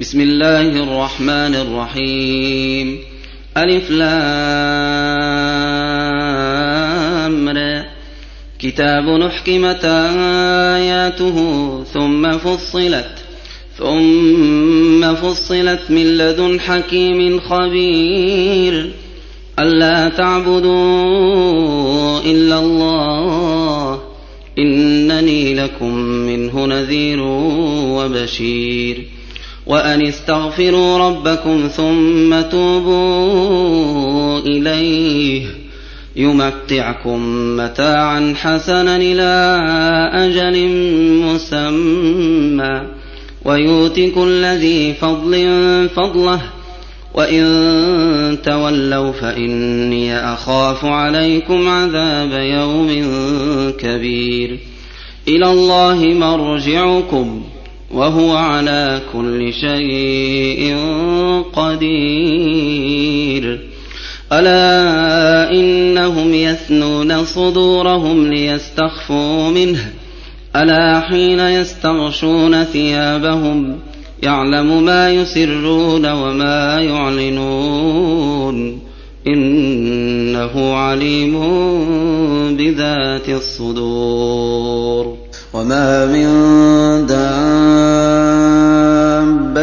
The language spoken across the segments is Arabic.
بسم الله الرحمن الرحيم. ألف لام. كتاب نحكمت آياته ثم فصلت ثم فصلت من لدن حكيم خبير. ألا تعبدوا إلا الله إنني لكم منه نذير وبشير. وأن استغفروا ربكم ثم توبوا إليه يمتعكم متاعا حسنا إلى أجل مسمى ويؤت كل ذي فضل فضله وإن تولوا فإني أخاف عليكم عذاب يوم كبير إلى الله مرجعكم وهو على كل شيء قدير. ألا إنهم يثنون صدورهم ليستخفوا منه. ألا حين يستغشون ثيابهم يعلم ما يسرون وما يعلنون. إنه عليم بذات الصدور. وما من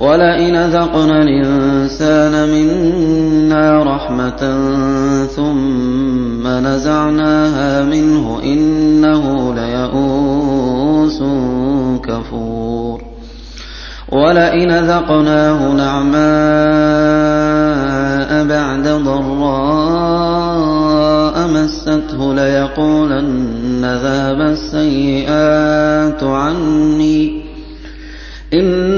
ولئن ذقنا الإنسان منا رحمة ثم نزعناها منه إنه ليئوس كفور ولئن ذقناه نعماء بعد ضراء مسته ليقولن ذهب السيئات عني إنه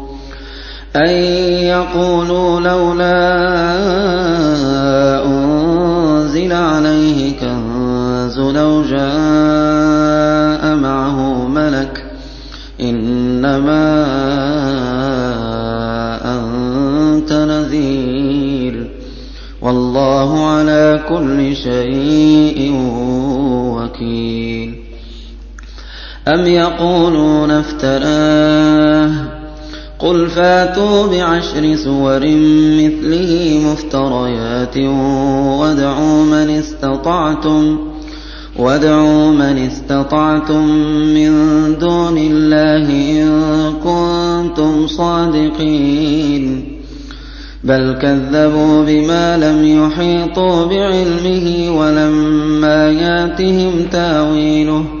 أن يقولوا لولا أنزل عليه كنز لو جاء معه ملك إنما أنت نذير والله على كل شيء وكيل أم يقولون افتراه قل فاتوا بعشر سور مثله مفتريات وادعوا من استطعتم وادعوا من استطعتم من دون الله إن كنتم صادقين بل كذبوا بما لم يحيطوا بعلمه ولما ياتهم تاويله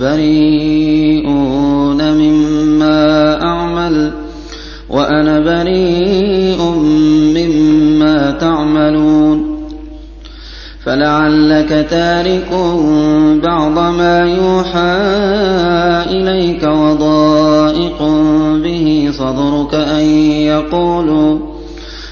بريئون مما أعمل وأنا بريء مما تعملون فلعلك تارك بعض ما يوحى إليك وضائق به صدرك أن يقولوا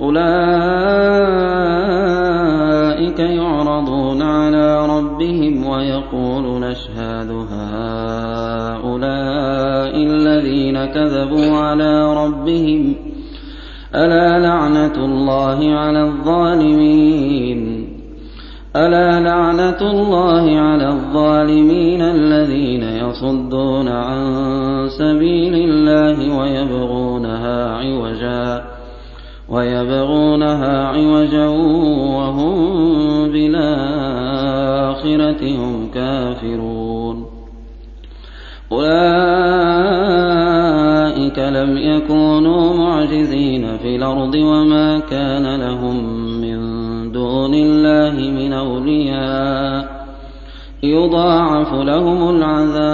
أولئك يعرضون على ربهم ويقول نشهد هؤلاء الذين كذبوا على ربهم. ألا لعنة الله على الظالمين. ألا لعنة الله على الظالمين الذين يصدون عن سبيل الله ويبغونها عوجا. ويبغونها عوجا وهم بالآخرة هم كافرون. أولئك لم يكونوا معجزين في الأرض وما كان لهم من دون الله من أولياء. يضاعف لهم العذاب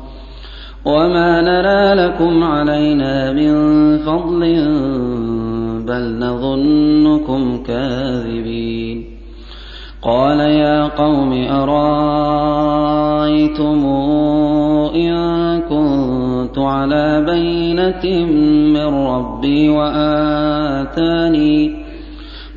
وما نرى لكم علينا من فضل بل نظنكم كاذبين قال يا قوم أرايتم إن كنت على بينة من ربي وآتاني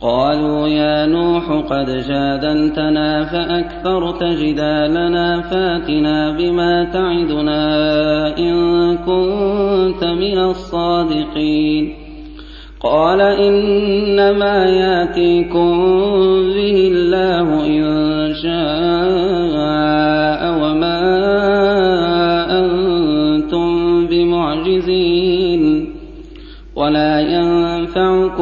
قالوا يا نوح قد جادلتنا فأكثرت جدالنا فاتنا بما تعدنا إن كنت من الصادقين. قال إنما ياتيكم به الله إن شاء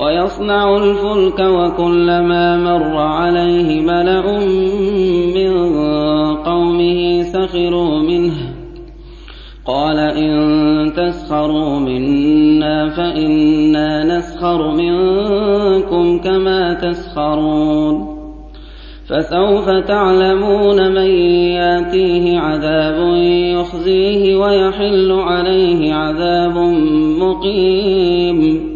ويصنع الفلك وكلما مر عليه ملأ من قومه سخروا منه. قال إن تسخروا منا فإنا نسخر منكم كما تسخرون. فسوف تعلمون من ياتيه عذاب يخزيه ويحل عليه عذاب مقيم.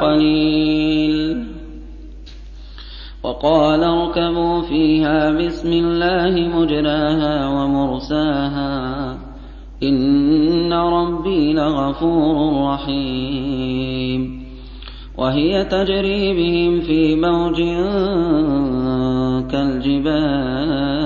قليل. وقال اركبوا فيها بسم الله مجراها ومرساها. إن ربي لغفور رحيم. وهي تجري بهم في موج كالجبال.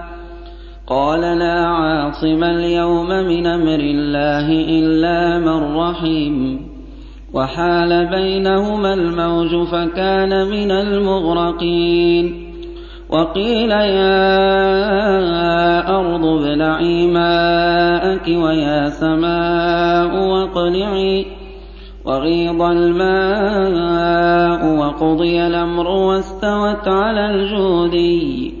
قال لا عاصم اليوم من أمر الله إلا من رحم وحال بينهما الموج فكان من المغرقين وقيل يا أرض ابلعي ماءك ويا سماء واقلعي وغيض الماء وقضي الأمر واستوت على الجودي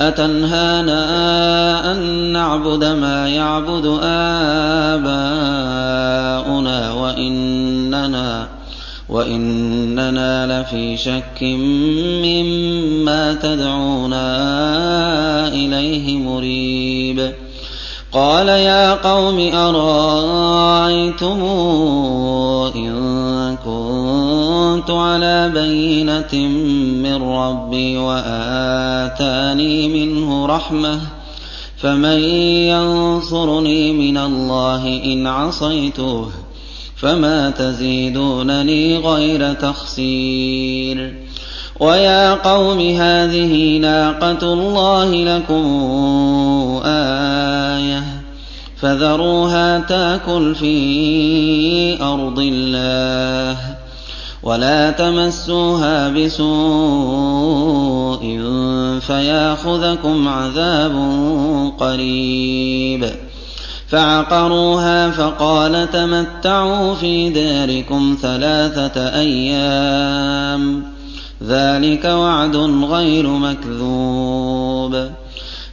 أتنهانا أن نعبد ما يعبد آباؤنا وإننا وإننا لفي شك مما تدعونا إليه مريب. قال يا قوم أرأيتم إن كنت على بينة من ربي وآتاني منه رحمة. فمن ينصرني من الله إن عصيته فما تزيدونني غير تخسير. ويا قوم هذه ناقة الله لكم آية فذروها تاكل في أرض الله. ولا تمسوها بسوء فياخذكم عذاب قريب فعقروها فقال تمتعوا في داركم ثلاثة أيام ذلك وعد غير مكذوب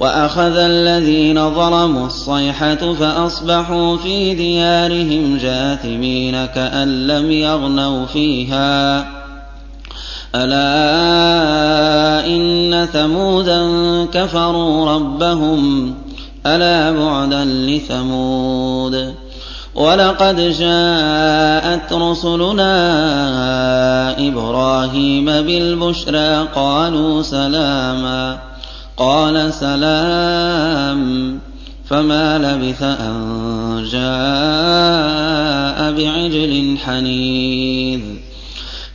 وأخذ الذين ظلموا الصيحة فأصبحوا في ديارهم جاثمين كأن لم يغنوا فيها. ألا إن ثمودا كفروا ربهم ألا بعدا لثمود. ولقد جاءت رسلنا إبراهيم بالبشرى قالوا سلاما. قال سلام فما لبث أن جاء بعجل حنيذ.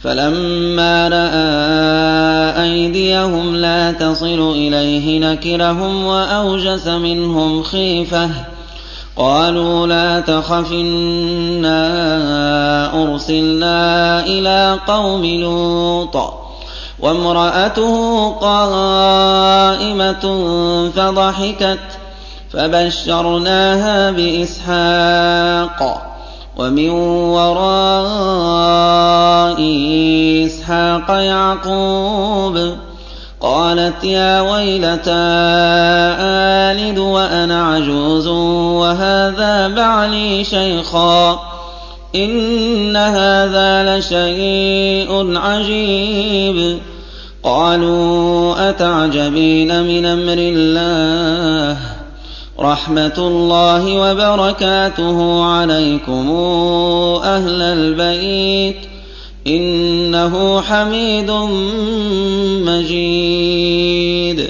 فلما رأى أيديهم لا تصل إليه نكرهم وأوجس منهم خيفة. قالوا لا تخف إنا أرسلنا إلى قوم لوط. وامرأته قائمة فضحكت فبشرناها بإسحاق ومن وراء إسحاق يعقوب قالت يا ويلتى آلد وأنا عجوز وهذا بعلي شيخا إن هذا لشيء عجيب قالوا أتعجبين من أمر الله؟ رحمة الله وبركاته عليكم أهل البيت إنه حميد مجيد.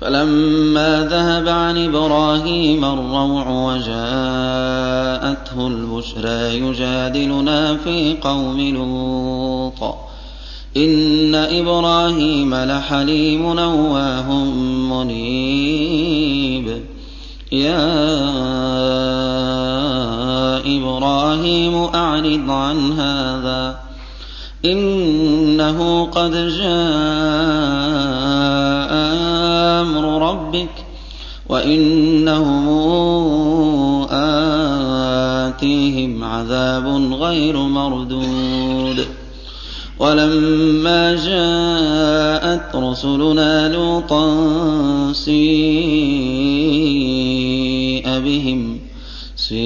فلما ذهب عن إبراهيم الروع وجاءته البشرى يجادلنا في قوم لوط. إن إبراهيم لحليم نواه منيب. يا إبراهيم أعرض عن هذا. إنه قد جاء أمر ربك وإنهم آتيهم عذاب غير مردود. ولما جاءت رسلنا لوطا سيء بهم سيء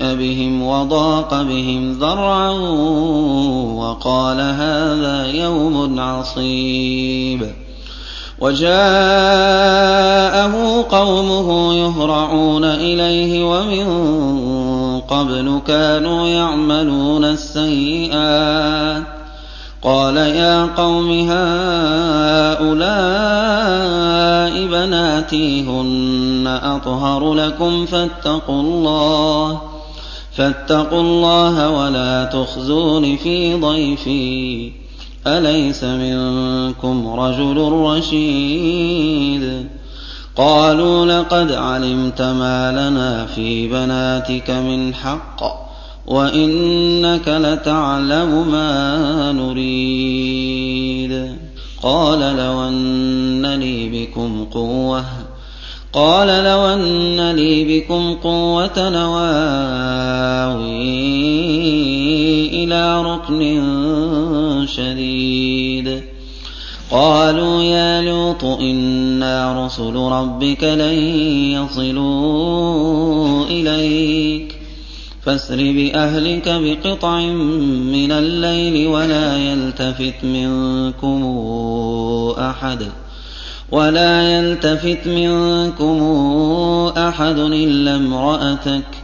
بهم وضاق بهم ذرعا وقال هذا يوم عصيب. وجاءه قومه يهرعون إليه ومن قبل كانوا يعملون السيئات. قال يا قوم هؤلاء بناتي هن أطهر لكم فاتقوا الله فاتقوا الله ولا تخزون في ضيفي. أليس منكم رجل رشيد؟ قالوا لقد علمت ما لنا في بناتك من حق وإنك لتعلم ما نريد. قال لو أن لي بكم قوة قال لو أن لي بكم قوة نواوي إلى ركن شديد. قالوا يا لوط إنا رسل ربك لن يصلوا إليك فاسر بأهلك بقطع من الليل ولا يلتفت منكم أحد ولا يلتفت منكم أحد إلا امرأتك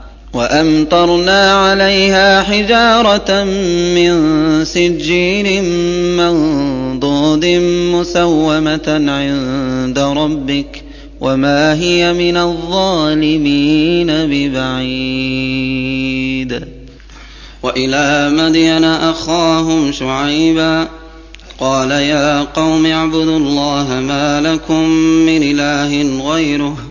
وأمطرنا عليها حجارة من سجيل منضود مسومة عند ربك وما هي من الظالمين ببعيد. وإلى مدين أخاهم شعيبا قال يا قوم اعبدوا الله ما لكم من إله غيره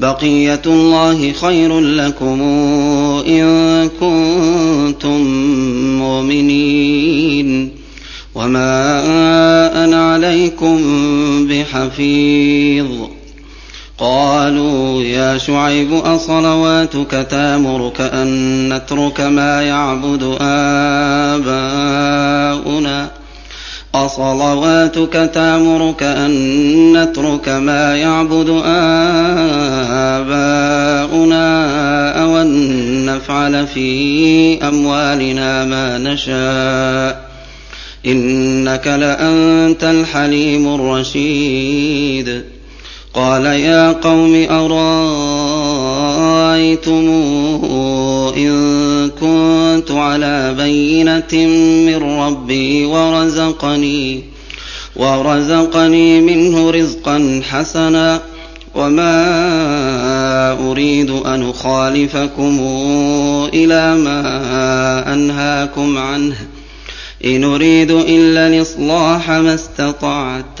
بقية الله خير لكم إن كنتم مؤمنين. وما أنا عليكم بحفيظ. قالوا يا شعيب أصلواتك تامرك أن نترك ما يعبد آباؤنا؟ أصلواتك تامرك أن نترك ما يعبد آباؤنا أو أن نفعل في أموالنا ما نشاء. إنك لأنت الحليم الرشيد. قال يا قوم أرأيتم إن كنت على بينة من ربي ورزقني ورزقني منه رزقا حسنا وما أريد أن أخالفكم إلى ما أنهاكم عنه إن أريد إلا الإصلاح ما استطعت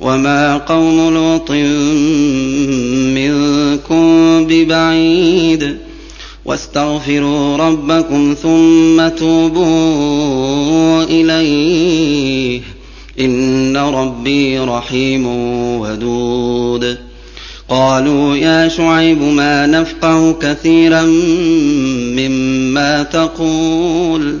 وما قوم لوط منكم ببعيد واستغفروا ربكم ثم توبوا إليه إن ربي رحيم ودود قالوا يا شعيب ما نفقه كثيرا مما تقول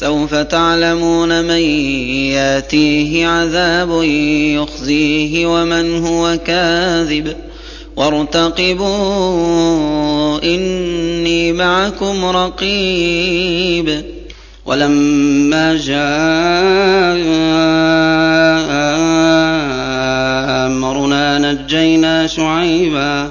سوف تعلمون من ياتيه عذاب يخزيه ومن هو كاذب. وارتقبوا إني معكم رقيب. ولما جاء أمرنا نجينا شعيبا.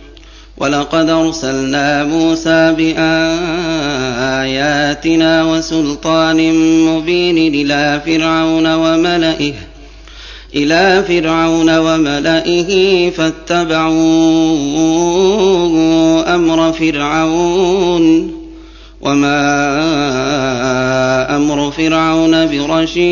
ولقد أرسلنا موسى بآياتنا وسلطان مبين إلى فرعون وملئه إلى فرعون وملئه فاتبعوا أمر فرعون. وما أمر فرعون برشيد.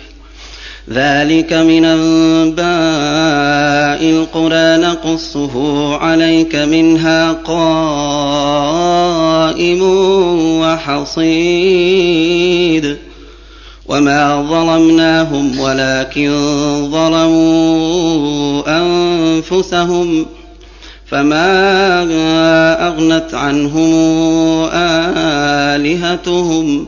ذلك من أنباء القرى نقصه عليك منها قائم وحصيد. وما ظلمناهم ولكن ظلموا أنفسهم فما أغنت عنهم آلهتهم.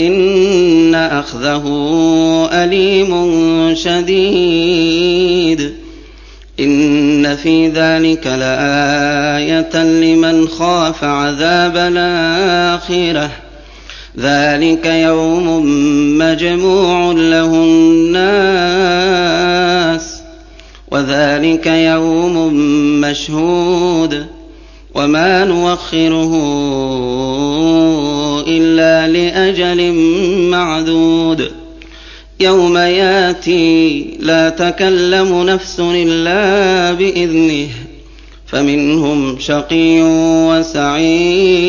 إن أخذه أليم شديد. إن في ذلك لآية لمن خاف عذاب الآخرة. ذلك يوم مجموع له الناس. وذلك يوم مشهود. وما نوخره إلا لأجل معدود يوم ياتي لا تكلم نفس إلا بإذنه فمنهم شقي وسعيد.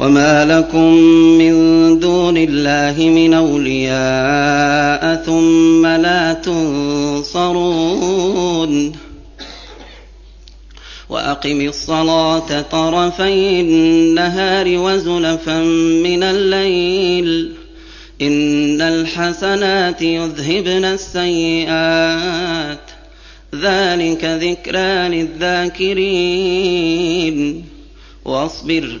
وما لكم من دون الله من أولياء ثم لا تنصرون وأقم الصلاة طرفي النهار وزلفا من الليل إن الحسنات يذهبن السيئات ذلك ذكرى للذاكرين واصبر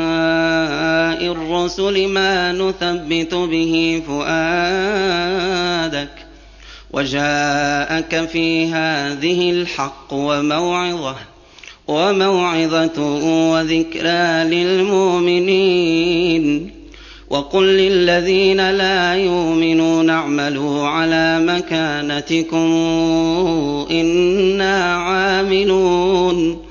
الرسل ما نثبت به فؤادك وجاءك في هذه الحق وموعظة وموعظة وذكرى للمؤمنين. وقل للذين لا يؤمنون اعملوا على مكانتكم إنا عاملون.